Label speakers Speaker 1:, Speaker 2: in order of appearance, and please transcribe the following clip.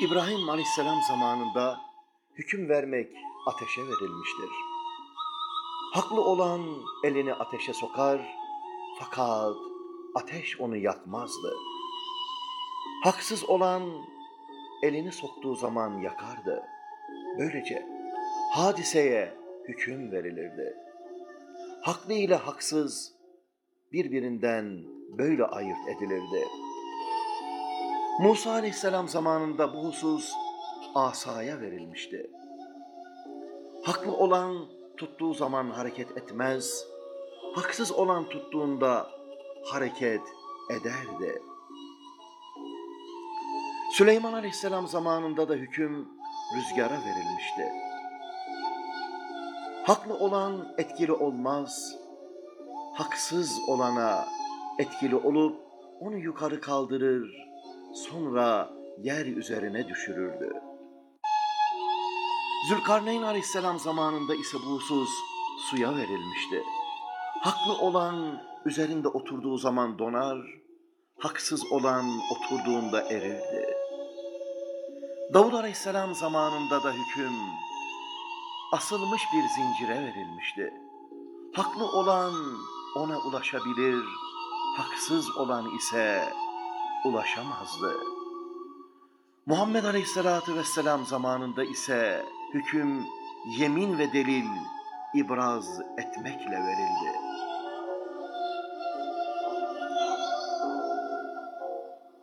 Speaker 1: İbrahim Aleyhisselam zamanında hüküm vermek ateşe verilmiştir. Haklı olan elini ateşe sokar fakat ateş onu yakmazdı. Haksız olan elini soktuğu zaman yakardı. Böylece hadiseye hüküm verilirdi. Haklı ile haksız birbirinden böyle ayırt edilirdi. Musa aleyhisselam zamanında bu husus asaya verilmişti. Haklı olan tuttuğu zaman hareket etmez, haksız olan tuttuğunda hareket ederdi. Süleyman aleyhisselam zamanında da hüküm rüzgara verilmişti. Haklı olan etkili olmaz, haksız olana etkili olup onu yukarı kaldırır, sonra yer üzerine düşürürdü. Zülkarneyn aleyhisselam zamanında ise bu husus suya verilmişti. Haklı olan üzerinde oturduğu zaman donar, haksız olan oturduğunda erirdi. Davud aleyhisselam zamanında da hüküm asılmış bir zincire verilmişti. Haklı olan ona ulaşabilir, haksız olan ise ulaşamazdı. Muhammed Aleyhisselatü Vesselam zamanında ise hüküm yemin ve delil ibraz etmekle verildi.